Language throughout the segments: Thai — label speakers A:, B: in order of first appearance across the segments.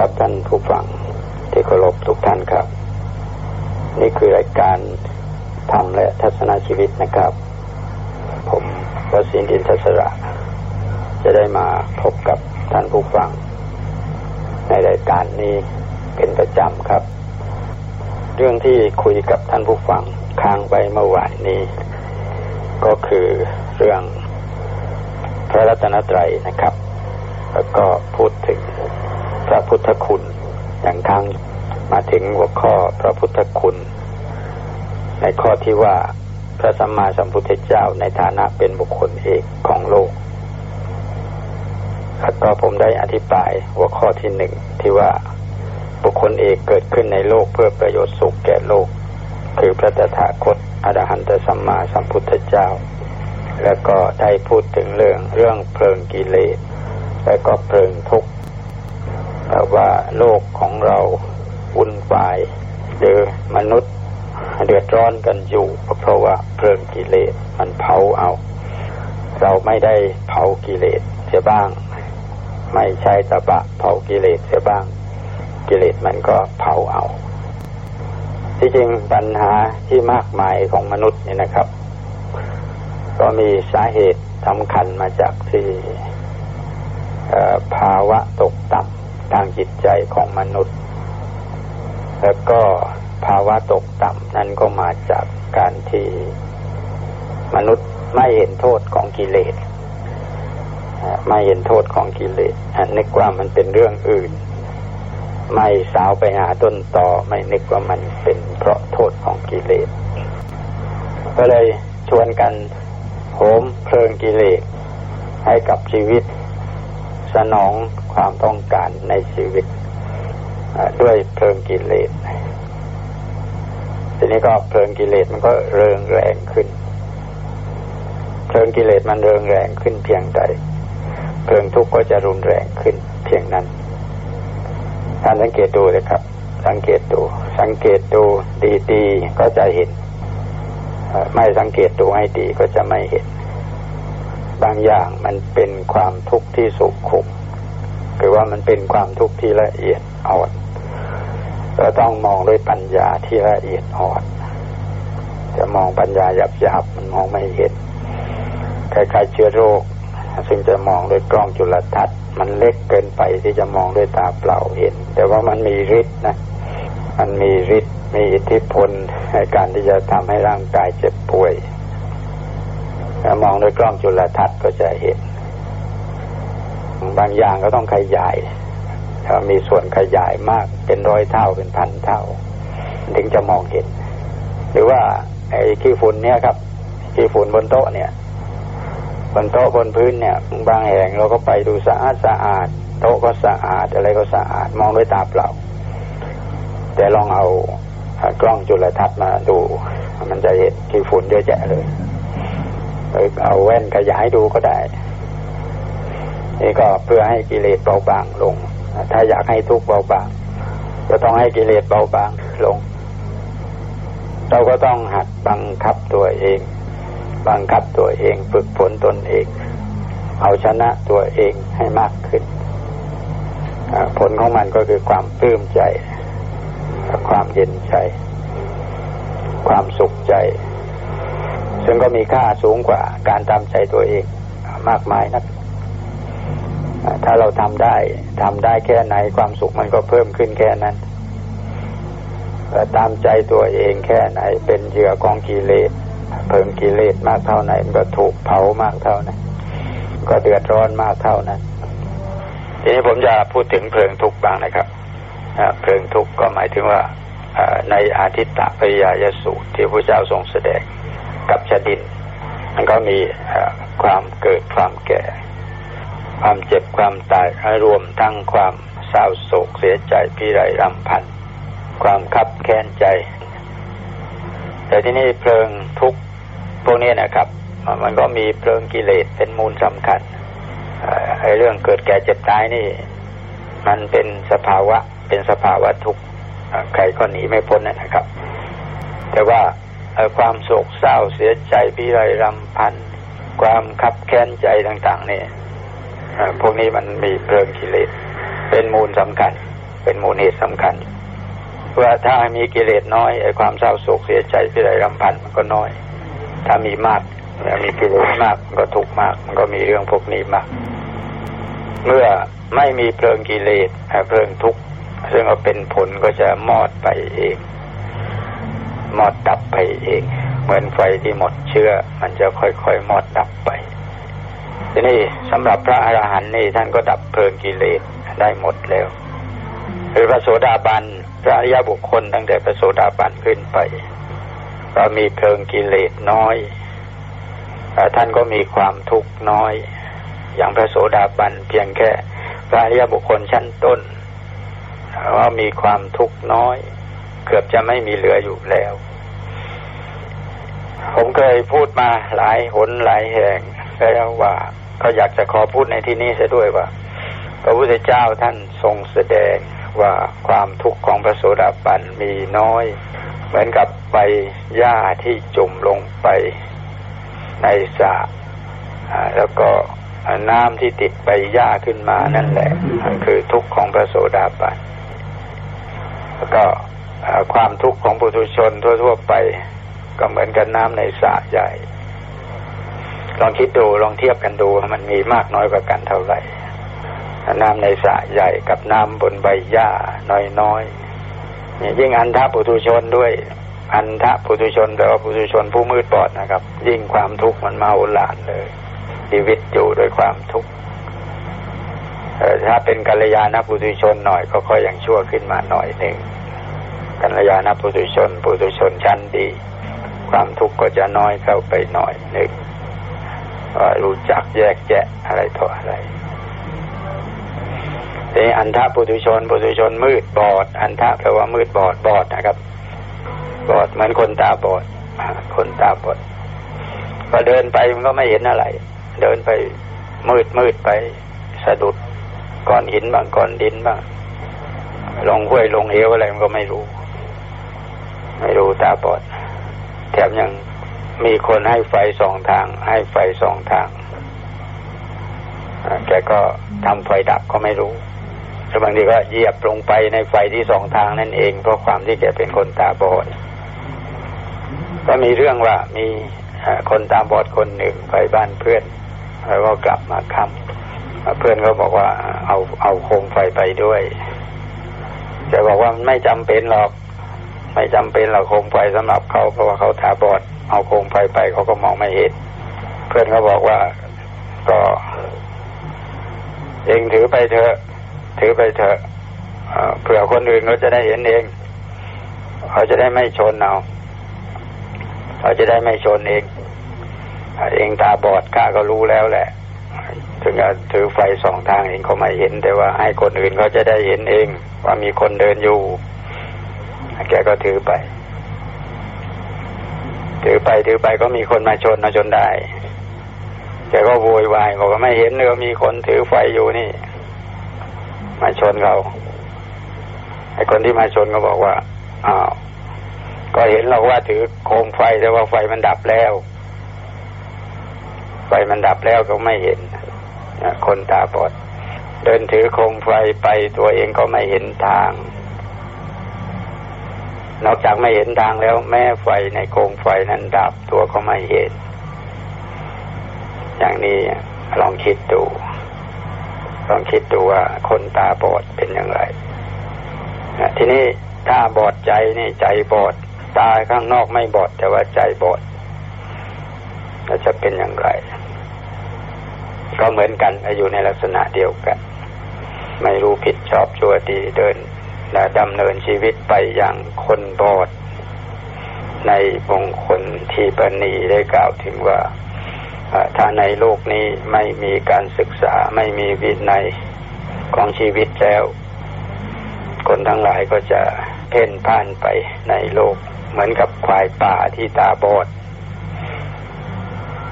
A: ครับท่านผู้ฟังที่เคารพทุกท่านครับ นี่คือรายการธรรมและทัศนชีวิตนะครับ ผมวสินดินทศระ จะได้มาพบกับท่านผู้ฟัง ในรายการนี้เป็นประจำครับ เรื่องที่คุยกับท่านผู้ฟังค้างไปเมื่อวานนี้ ก็คือเรื่องพระรัตนตรัยนะครับ แล้วก็พูดถึง พระพุทธคุณอย่างครั้งมาถึงหัวข้อพระพุทธคุณ ในข้อที่ว่าพระสัมมาสัมพุทธเจ้าในฐานะเป็นบุคคลเอกของโลก แล้วก็ผมได้อธิบายหัวข้อที่หนึ่งที่ว่าบุคคลเอกเกิดขึ้นในโลกเพื่อประโยชน์สุขแก่โลก คือพระตถาคตอรหันตสัมมาสัมพุทธเจ้า แล้วก็ได้พูดถึงเรื่องเรื่องเพลิงกิเลส แล้วก็เพลิงทุกข์ ว่าโลกของเราวุ่นวายหรือมนุษย์เดือดร้อนกันอยู่ เพราะว่าเพลิงกิเลสมันเผาเอา เราไม่ได้เผากิเลสเสียบ้าง ไม่ใช่ตะบะเผากิเลสเสียบ้าง กิเลสมันก็เผาเอา ที่จริงปัญหาที่มากมายของมนุษย์นี่นะครับ ก็มีสาเหตุสำคัญมาจากที่ภาวะตกต่ำ ทางจิตใจของมนุษย์ แล้วก็ภาวะตกต่ำนั้นก็มาจากการที่มนุษย์ไม่เห็นโทษของกิเลสไม่เห็นโทษของกิเลสนึกว่ามันเป็นเรื่องอื่น ไม่สาวไปหาต้นต่อไม่นึกว่ามันเป็นเพราะโทษของกิเลส ก็เลยชวนกันโหมเพลิงกิเลสให้กับชีวิต สนอง ความต้องการในชีวิตด้วยเพลิงกิเลส ทีนี้ก็เพลิงกิเลสมันก็เริงแรงขึ้น เพลิงกิเลสมันเริงแรงขึ้นเพียงใด เพลิงทุกข์ก็จะรุนแรงขึ้นเพียงนั้นท่านสังเกตดูเลยครับ สังเกตดู สังเกตดูดีๆก็จะเห็น ไม่สังเกตดูให้ดีก็จะไม่เห็น บางอย่างมันเป็นความทุกข์ที่สุขขุม คือว่ามันเป็นความทุกข์ที่ละเอียดอ่อนเราต้องมองด้วยปัญญาที่ละเอียดอ่อนจะมองปัญญาหยาบๆมันมองไม่เห็นคล้ายๆเชื้อโรค ซึ่งจะมองด้วยกล้องจุลทรรศน์มันเล็กเกินไปที่จะมองด้วยตาเปล่าเห็น แต่ว่ามันมีฤทธิ์นะ มันมีฤทธิ์มีอิทธิพลในการที่จะทำให้ร่างกายเจ็บป่วยถ้ามองด้วยกล้องจุลทรรศน์ก็จะเห็น บางอย่างก็ต้องขยายถ้ามีส่วนขยายมากเป็นร้อยเท่าเป็นพันเท่า ถึงจะมองเห็น หรือว่าไอ้ขี้ฝุ่นเนี่ยครับขี้ฝุ่นบนโต๊ะเนี่ยบนโต๊ะบนพื้นเนี่ย บางแห่งเราก็ไปดูสะอาดสะอาด โต๊ะก็สะอาดอะไรก็สะอาดมองด้วยตาเปล่า แต่ลองเอากล้องจุลทรรศน์มาดู มันจะเห็นขี้ฝุ่นเยอะแยะเลยเอาแว่นขยายดูก็ได้ นี่ก็เพื่อให้กิเลสเบาบางลง ถ้าอยากให้ทุกเบาบางก็ต้องให้กิเลสเบาบางลง เราก็ต้องหัดบังคับตัวเอง บังคับตัวเองฝึกฝนตนเอง เอาชนะตัวเองให้มากขึ้น ผลของมันก็คือความปลื้มใจ ความเย็นใจ ความสุขใจ ซึ่งก็มีค่าสูงกว่าการตามใจตัวเองมากมายนะ ถ้าเราทำได้ทำได้แค่ไหนความสุขมันก็เพิ่มขึ้นแค่นั้นแต่ตามใจตัวเองแค่ไหนเป็นเหยื่อของกิเลสเพิ่มกิเลสมากเท่าไหนมันก็ถูกเผามากเท่านั้น ก็เดือดร้อนมากเท่านั้น ทีนี้ผมจะพูดถึงเพลิงทุกข์บ้างนะครับเพลิงทุกข์ก็หมายถึงว่าในอาทิตตปิยายสูตรที่พระเจ้าทรงแสดงกับชดินมันก็มีความเกิดความแก่ ความเจ็บความตายรวมทั้งความเศร้าโศกเสียใจพิไรรำพัน ความคับแค้นใจ แต่ที่นี่เพลิงทุกพวกนี้นะครับ มันก็มีเพลิงกิเลสเป็นมูลสำคัญไอ้เรื่องเกิดแก่เจ็บตายนี่ มันเป็นสภาวะเป็นสภาวะทุกข์ใครก็หนีไม่พ้นนะครับ แต่ว่าความโศกเศร้าเสียใจพิไรรำพัน ความคับแค้นใจต่างๆนี่ พวกนี้มันมีเพลิงกิเลส เป็นมูลสำคัญ เป็นมูลเหตุสำคัญว่าถ้ามีกิเลสน้อยไอ้ความเศร้าโศกเสียใจที่ได้รำพันมันก็น้อย ถ้ามีมากมีกิเลสมากมันก็ทุกข์มาก มันก็มีเรื่องพวกนี้มาก เมื่อไม่มีเพลิงกิเลสเพลิงทุกข์ซึ่งก็เป็นผลก็จะมอดไปเองมอดดับไปเอง เหมือนไฟที่หมดเชื้อ มันจะค่อยๆมอดดับไป ทีนี้สำหรับพระอรหันต์นี่ท่านก็ดับเพลิงกิเลสได้หมดแล้วคือพระโสดาบันพระอริยบุคคลตั้งแต่พระโสดาบันขึ้นไป ก็มีเพลิงกิเลสน้อยท่านก็มีความทุกข์น้อย อย่างพระโสดาบันเพียงแค่พระอริยบุคคลชั้นต้นว่ามีความทุกข์น้อย เกือบจะไม่มีเหลืออยู่แล้ว ผมเคยพูดมาหลายหนหลายแห่ง แล้วว่าก็อยากจะขอพูดในที่นี้เสียด้วยว่า พระพุทธเจ้าท่านทรงแสดงว่าความทุกข์ของพระโสดาบันมีน้อย เหมือนกับใบหญ้าที่จุ่มลงไปในสระแล้วก็น้ำที่ติดใบหญ้าขึ้นมานั่นแหละคือทุกข์ของพระโสดาบันแล้วก็ความทุกข์ของปุถุชนทั่ว ๆ ไป ก็เหมือนกันน้ำในสระใหญ่ ลองคิดดูลองเทียบกันดูมันมีมากน้อยกว่ากันเท่าไหร่ น้ำในสระใหญ่กับน้ำบนใบหญ้าน้อยๆเนี่ยยิ่งอันทะปุถุชนด้วย อันทะปุถุชนแปลว่าปุถุชนผู้มืดบอดนะครับ ยิ่งความทุกข์มันมาอุลานเลย ชีวิตอยู่ด้วยความทุกข์ถ้าเป็นกัลยาณปุถุชนหน่อยก็ค่อยยังชั่วขึ้นมาหน่อยหนึ่งกัลยาณปุถุชนปุถุชนชั้นดี ความทุกข์ก็จะน้อยเข้าไปหน่อยหนึ่ง รู้จักแยกแยะอะไรต่ออะไรนี่อันทะปุถุชนปุถุชนมืดบอด อันทะแปลว่ามืดบอดบอดนะครับ บอดเหมือนคนตาบอดคนตาบอดพอเดินไปมันก็ไม่เห็นอะไร เดินไปมืดมืดไปสะดุดก้อนหินบ้างก้อนดินบ้างลงห้วยลงเหวอะไรมันก็ไม่รู้ ไม่รู้ตาบอด แถมยัง มีคนให้ไฟสองทาง ให้ไฟสองทางแกก็ทำไฟดับก็ไม่รู้หรือบางทีก็เหยียบลงไปในไฟที่สองทางนั่นเองเพราะความที่แกเป็นคนตาบอด ก็มีเรื่องว่ามีคนตาบอดคนหนึ่งไปบ้านเพื่อนแล้วก็กลับมาค่ำเพื่อนก็บอกว่าเอาเอาโคมไฟไปด้วยจะบอกว่าไม่จำเป็นหรอก ไม่จำเป็นหรอกโคมไฟสำหรับเขาเพราะว่าเขาตาบอด เอาโคมไฟไปเขาก็มองไม่เห็น เพื่อนเขาบอกว่าก็ เองถือไปเถอะ ถือไปเถอะเผื่อคนอื่นเขาจะได้เห็นเองเขาจะได้ไม่ชนเอาเขาจะได้ไม่ชนเองเองตาบอดข้าก็รู้แล้วแหละ ถึงจะถือไฟสองทางเองเขาไม่เห็น แต่ว่าให้คนอื่นเขาจะได้เห็นเอง ว่ามีคนเดินอยู่แกก็ถือไป ถือไปถือไปก็มีคนมาชนมาชนได้แกก็โวยวายบอกว่าไม่เห็นเลยมีคนถือไฟอยู่นี่ มาชนเราไอ้คนที่มาชนก็บอกว่าอ้าวก็เห็นเราว่าถือโคมไฟแต่ว่าไฟมันดับแล้ว ไฟมันดับแล้วก็ไม่เห็นคนตาบอดเดินถือโคมไฟไปตัวเองก็ไม่เห็นทาง นอกจากไม่เห็นทางแล้ว แม้ไฟในโคมไฟนั้นดับตัวก็ไม่เห็น อย่างนี้ลองคิดดู ลองคิดดูว่าคนตาบอดเป็นอย่างไรทีนี้ถ้าบอดใจนี่ใจบอด ตาข้างนอกไม่บอด แต่ว่าใจบอดจะเป็นอย่างไร ก็เหมือนกันอยู่ในลักษณะเดียวกัน ไม่รู้ผิดชอบชั่วดีเดิน และดำเนินชีวิตไปอย่างคนบอดในมงคลที่ปณีได้กล่าวถึงว่าถ้าในโลกนี้ไม่มีการศึกษาไม่มีวินัยของชีวิตแล้ว คนทั้งหลายก็จะเพ่นพ่านไปในโลก เหมือนกับควายป่าที่ตาบอด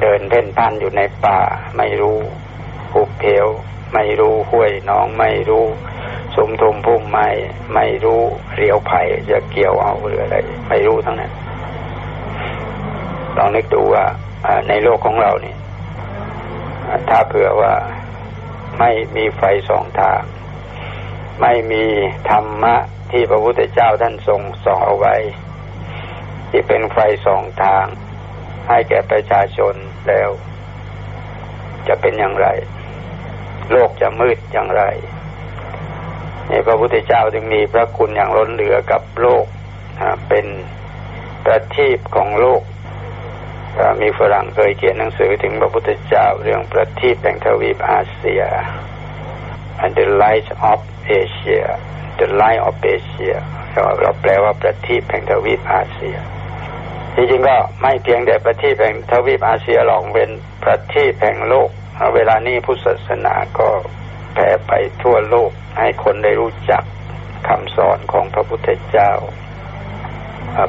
A: เดินเพ่นพ่านอยู่ในป่าไม่รู้ภูเขียว ไม่รู้ห้วยน้องไม่รู้สมทุมพุ่มไม้ไม่รู้เรียวไผ่จะเกี่ยวเอาหรืออะไร ไม่รู้ทั้งนั้นลองนึกดูว่าในโลกของเรานี่ถ้าเผื่อว่าไม่มีไฟสองทางไม่มีธรรมะที่พระพุทธเจ้าท่านทรงสอนเอาไว้ ที่เป็นไฟสองทาง ให้แก่ประชาชนแล้ว จะเป็นอย่างไร โลกจะมืดอย่างไรนี่พระพุทธเจ้าจึงมีพระคุณอย่างล้นเหลือกับโลกเป็นประทีปของโลก มีฝรั่งเคยเขียนหนังสือถึงพระพุทธเจ้าเรื่องประทีปแห่งทวีปอาเซีย and the light of Asia the light of Asia เราแปลว่าประทีปแห่งทวีปอาเซียจริงๆก็ไม่เพียงแต่ประทีปแห่งทวีปอาเซียหรอกเป็นประทีปแห่งโลก เวลานี้พุทธศาสนาก็แผ่ไปทั่วโลกให้คนได้รู้จักคำสอนของพระพุทธเจ้า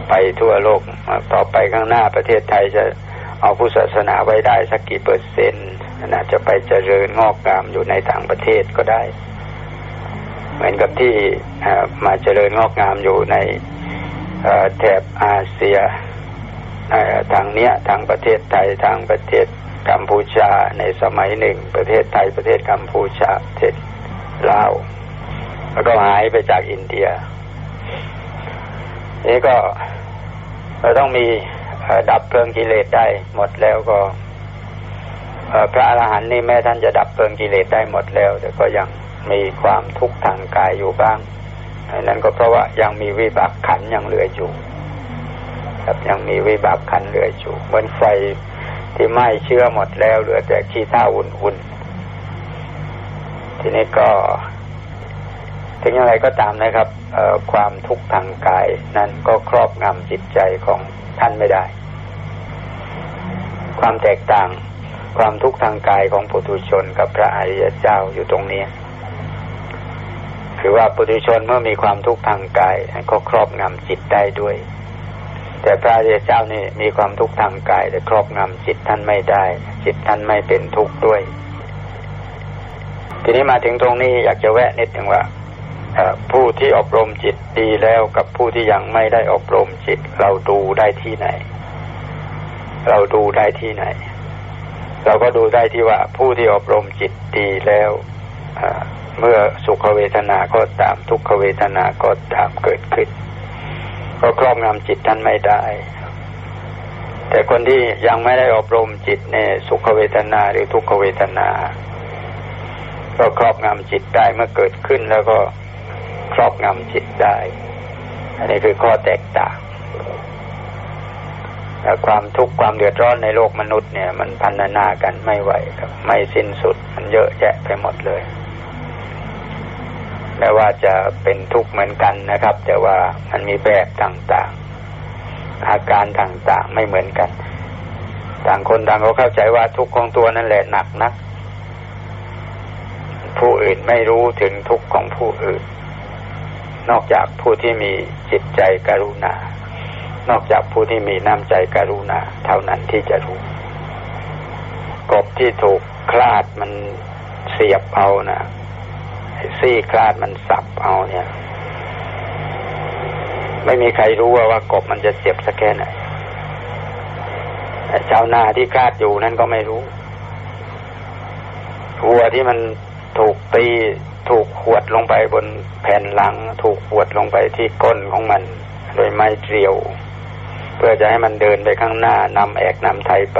A: ไปทั่วโลก ต่อไปข้างหน้าประเทศไทยจะเอาพุทธศาสนาไว้ได้สักกี่เปอร์เซ็นต์นาจะไปเจริญงอกงามอยู่ในต่างประเทศก็ได้ เหมือนกับที่มาเจริญงอกงามอยู่ในแถบอาเซียทางเนี้ยทางประเทศไทยทางประเทศ กัมพูชาในสมัยหนึ่ง ประเทศไทยประเทศกัมพูชาประเทศลาวแล้วก็หายไปจากอินเดีย นี่ก็เราต้องมีดับเพลิงกิเลสได้หมดแล้วก็พระอรหันต์นี่แม้ท่านจะดับเพลิงกิเลสได้หมดแล้ว แต่ก็ยังมีความทุกข์ทางกายอยู่บ้างนั่นก็เพราะว่ายังมีวิบากขันยังเหลืออยู่ครับยังมีวิบากขันเหลืออยู่เหมือนไฟ ที่ไหม้เชื้อหมดแล้วเหลือแต่ขี้เถ้าอุ่นๆ ทีนี้ก็ ถึงอย่างไรก็ตามนะครับความทุกข์ทางกายนั้นก็ครอบงำจิตใจของท่านไม่ได้ ความแตกต่างความทุกข์ทางกายของปุถุชนกับพระอริยเจ้าอยู่ตรงนี้ คือว่าปุถุชนเมื่อมีความทุกข์ทางกายก็ครอบงำจิตได้ด้วย แต่พระอริยเจ้านี่มีความทุกข์ทางกาย แต่ครอบงำจิตท่านไม่ได้ จิตท่านไม่เป็นทุกข์ด้วย ทีนี้มาถึงตรงนี้อยากจะแวะนิดหนึ่งว่าผู้ที่อบรมจิตดีแล้วกับผู้ที่ยังไม่ได้อบรมจิต เราดูได้ที่ไหน เราดูได้ที่ไหน เราก็ดูได้ที่ว่า ผู้ที่อบรมจิตดีแล้วเมื่อสุขเวทนาก็ตามทุกขเวทนาก็ตามเกิดขึ้น ก็ครอบงำจิตท่านไม่ได้ แต่คนที่ยังไม่ได้อบรมจิตในสุขเวทนาหรือทุกขเวทนา ก็ครอบงำจิตได้เมื่อเกิดขึ้นแล้วก็ครอบงำจิตได้ อันนี้คือข้อแตกต่างแต่ความทุกข์ความเดือดร้อนในโลกมนุษย์เนี่ย มันพันนากันไม่ไหวครับ ไม่สิ้นสุดมันเยอะแยะไปหมดเลย แม้ว่าจะเป็นทุกข์เหมือนกันนะครับ แต่ว่ามันมีแบบต่างๆ อาการต่างๆไม่เหมือนกัน ต่างคนต่างก็เข้าใจว่าทุกข์ของตัวนั่นแหละหนักนัก ผู้อื่นไม่รู้ถึงทุกข์ของผู้อื่น นอกจากผู้ที่มีจิตใจกรุณา นอกจากผู้ที่มีน้ำใจกรุณา เท่านั้นที่จะรู้กบที่ถูกคลาดมันเสียบเอานะ ซี่คลาดมันสับเอาเนี่ย ไม่มีใครรู้ว่าว่ากบมันจะเจ็บสักแค่ไหนชาวนาที่คลาดอยู่นั่นก็ไม่รู้วัวที่มันถูกตีถูกขวดลงไปบนแผ่นหลัง ถูกขวดลงไปที่ก้นของมัน โดยไม้เรียว เพื่อจะให้มันเดินไปข้างหน้านำแอกนำไทยไป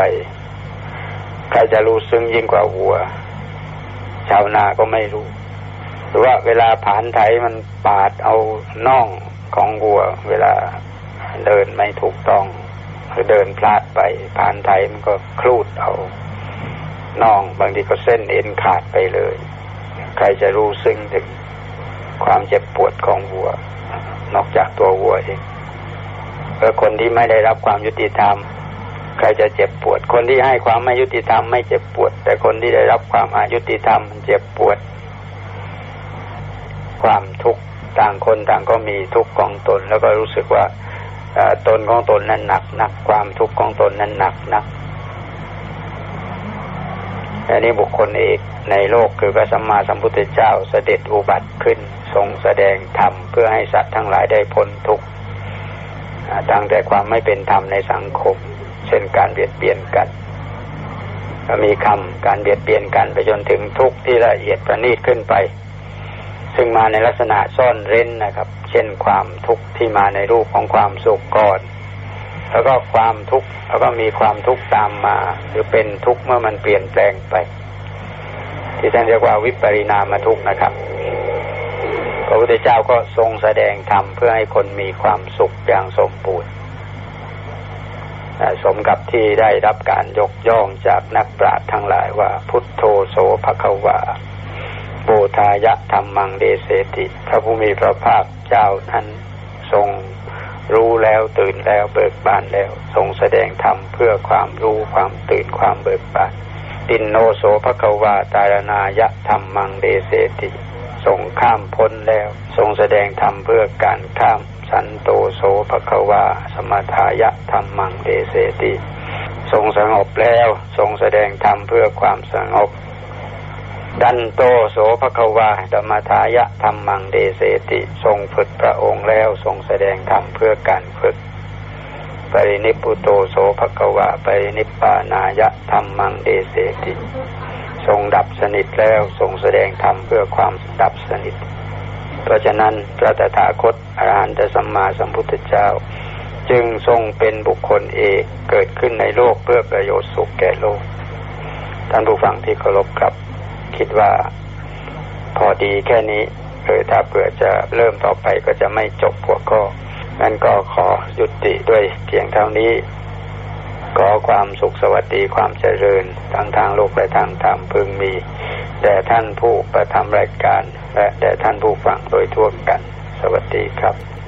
A: ใครจะรู้ซึ้งยิ่งกว่าวัว ชาวนาก็ไม่รู้ หรือว่าเวลาผ่านไถมันปาดเอาน่องของวัว เวลาเดินไม่ถูกต้องหรือเดินพลาดไปผ่านไถมันก็คลูดเอาน่องบางทีก็เส้นเอ็นขาดไปเลย ใครจะรู้ซึ้งถึงความเจ็บปวดของวัว นอกจากตัววัวเองเออคนที่ไม่ได้รับความยุติธรรม ใครจะเจ็บปวด คนที่ให้ความไม่ยุติธรรมไม่เจ็บปวด แต่คนที่ได้รับความอายุติธรรมมันเจ็บปวด ความทุกข์ต่างคนต่างก็มีทุกข์ของตน แล้วก็รู้สึกว่าตนของตนนั้นหนักหนักความทุกข์ของตนนั้นหนักหนักอันนี้บุคคลเอกในโลกคือพระสัมมาสัมพุทธเจ้าเสด็จอุบัติขึ้นทรงแสดงธรรมเพื่อให้สัตว์ทั้งหลายได้พ้นทุกข์ตั้งแต่ความไม่เป็นธรรมในสังคม เช่นการเบียดเบียนกันมีคำการเบียดเบียนกันไปจนถึงทุกข์ที่ละเอียดประณีตขึ้นไป ซึ่งมาในลักษณะซ่อนเร้นนะครับ เช่นความทุกข์ที่มาในรูปของความสุขก่อน แล้วก็ความทุกข์แล้วก็มีความทุกข์ตามมา หรือเป็นทุกข์เมื่อมันเปลี่ยนแปลงไป ที่ท่านเรียกว่าวิปริณามทุกข์นะครับพระพุทธเจ้าก็ทรงแสดงธรรมเพื่อให้คนมีความสุขอย่างสมบูรณ์สมกับที่ได้รับการยกย่องจากนักปราชญ์ทั้งหลายว่า พุทโธโสภควา โบทายะธรรมังเดเสติพระผู้มีพระภาคเจ้านั้นทรงรู้แล้วตื่นแล้วเบิกบานแล้ว ทรงแสดงธรรมเพื่อความรู้ความตื่นความเบิกบานตินโนโสภควาตารณายะธรรมังเดเสติทรงข้ามพ้นแล้ว ทรงแสดงธรรมเพื่อการข้าม สันโตโสภควาสมทายะธรรมังเดเสติทรงสงบแล้ว ทรงแสดงธรรมเพื่อความสงบ ดันโตโสภควาธรรมทายะธรรมังเดเสติ ทรงฝึกพระองค์แล้วทรงแสดงธรรมเพื่อการฝึก ปรินิพุโตโสภควาปรินิปานายะธรรมังเดเสติ ทรงดับสนิทแล้วทรงแสดงธรรมเพื่อความดับสนิท เพราะฉะนั้นพระตถาคตอรหันตสัมมาสัมพุทธเจ้า จึงทรงเป็นบุคคลเอกเกิดขึ้นในโลกเพื่อประโยชน์สุขแก่โลก ท่านผู้ฟังที่เคารพครับ คิดว่าพอดีแค่นี้เออถ้าเผื่อจะเริ่มต่อไปก็จะไม่จบหัวข้อนั้นก็ขอยุติด้วยเพียงเท่านี้ ขอความสุขสวัสดีความเจริญทั้งทางโลกและทางธรรมพึงมีแด่ท่านผู้ประทำรายการ และแด่ท่านผู้ฟังโดยทั่วกัน สวัสดีครับ